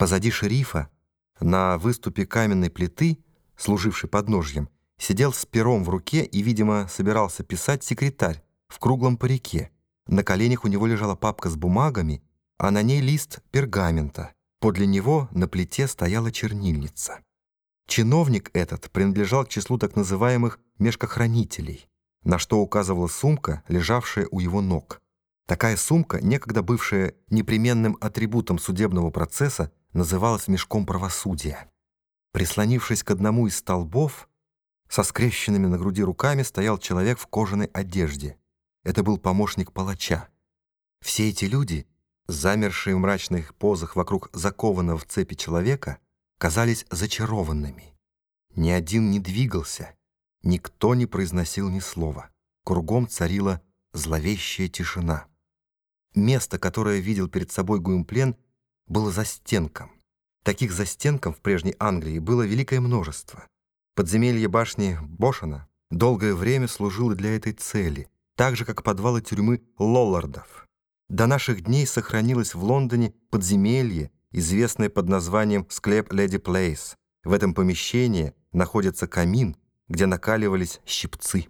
Позади шерифа, на выступе каменной плиты, служившей подножьем, сидел с пером в руке и, видимо, собирался писать секретарь в круглом парике. На коленях у него лежала папка с бумагами, а на ней лист пергамента. Подле него на плите стояла чернильница. Чиновник этот принадлежал к числу так называемых мешкохранителей, на что указывала сумка, лежавшая у его ног. Такая сумка, некогда бывшая непременным атрибутом судебного процесса, называлась мешком правосудия. Прислонившись к одному из столбов, со скрещенными на груди руками стоял человек в кожаной одежде. Это был помощник палача. Все эти люди, замершие в мрачных позах вокруг закованного в цепи человека, казались зачарованными. Ни один не двигался, никто не произносил ни слова. Кругом царила зловещая тишина. Место, которое видел перед собой Гуимплен, было застенком. Таких застенков в прежней Англии было великое множество. Подземелье башни Бошена долгое время служило для этой цели, так же, как подвалы тюрьмы Лоллардов. До наших дней сохранилось в Лондоне подземелье, известное под названием «Склеп Леди Плейс». В этом помещении находится камин, где накаливались щипцы.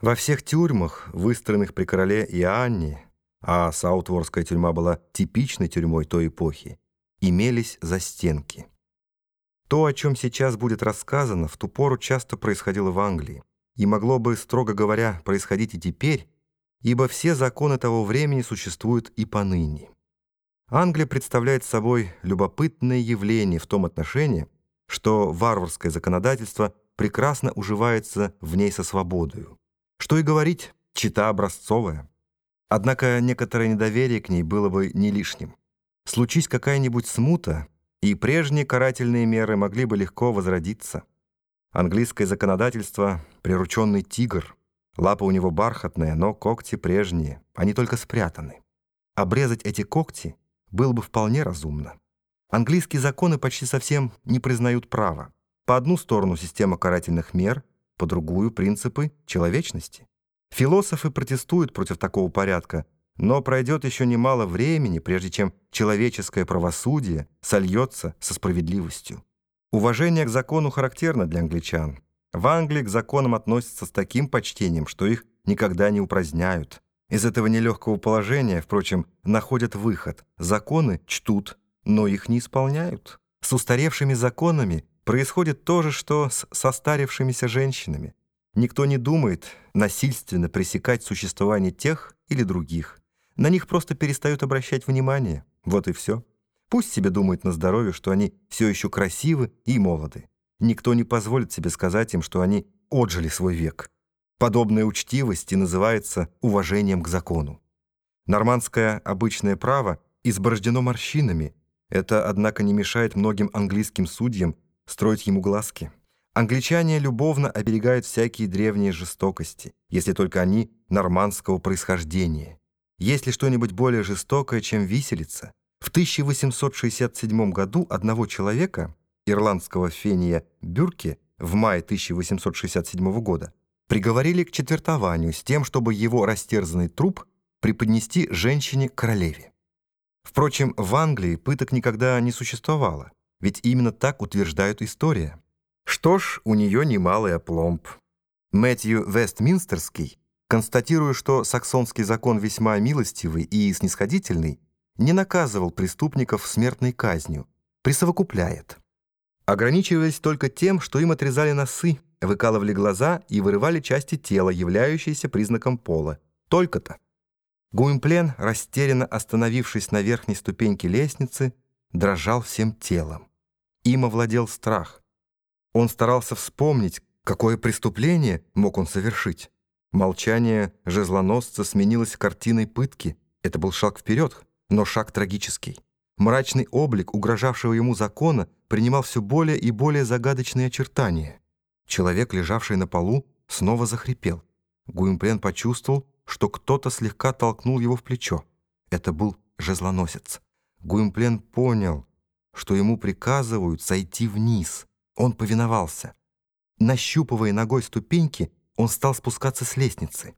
Во всех тюрьмах, выстроенных при короле Иоанне, а Саутворская тюрьма была типичной тюрьмой той эпохи, имелись застенки. То, о чем сейчас будет рассказано, в ту пору часто происходило в Англии, и могло бы, строго говоря, происходить и теперь, ибо все законы того времени существуют и поныне. Англия представляет собой любопытное явление в том отношении, что варварское законодательство прекрасно уживается в ней со свободою. Что и говорить, чита образцовая. Однако некоторое недоверие к ней было бы не лишним. Случись какая-нибудь смута, и прежние карательные меры могли бы легко возродиться. Английское законодательство — прирученный тигр. Лапа у него бархатная, но когти прежние, они только спрятаны. Обрезать эти когти было бы вполне разумно. Английские законы почти совсем не признают права. По одну сторону система карательных мер, по другую — принципы человечности. Философы протестуют против такого порядка, но пройдет еще немало времени, прежде чем человеческое правосудие сольется со справедливостью. Уважение к закону характерно для англичан. В Англии к законам относятся с таким почтением, что их никогда не упраздняют. Из этого нелегкого положения, впрочем, находят выход. Законы чтут, но их не исполняют. С устаревшими законами происходит то же, что с состарившимися женщинами. Никто не думает насильственно пресекать существование тех или других. На них просто перестают обращать внимание. Вот и все. Пусть себе думают на здоровье, что они все еще красивы и молоды. Никто не позволит себе сказать им, что они отжили свой век. Подобная учтивость и называется уважением к закону. Нормандское обычное право изборождено морщинами. Это, однако, не мешает многим английским судьям строить ему глазки. Англичане любовно оберегают всякие древние жестокости, если только они нормандского происхождения. Есть ли что-нибудь более жестокое, чем виселица? В 1867 году одного человека, ирландского фения Бюрке, в мае 1867 года, приговорили к четвертованию с тем, чтобы его растерзанный труп преподнести женщине-королеве. Впрочем, в Англии пыток никогда не существовало, ведь именно так утверждают история. Что ж, у нее немалый опломб. Мэтью Вестминстерский, констатируя, что саксонский закон весьма милостивый и снисходительный, не наказывал преступников смертной казнью, присовокупляет. Ограничиваясь только тем, что им отрезали носы, выкалывали глаза и вырывали части тела, являющиеся признаком пола. Только-то. Гуимплен, растерянно остановившись на верхней ступеньке лестницы, дрожал всем телом. Им овладел страх. Он старался вспомнить, какое преступление мог он совершить. Молчание жезлоносца сменилось картиной пытки. Это был шаг вперед, но шаг трагический. Мрачный облик угрожавшего ему закона принимал все более и более загадочные очертания. Человек, лежавший на полу, снова захрипел. Гуимплен почувствовал, что кто-то слегка толкнул его в плечо. Это был жезлоносец. Гуимплен понял, что ему приказывают сойти вниз — он повиновался. Нащупывая ногой ступеньки, он стал спускаться с лестницы.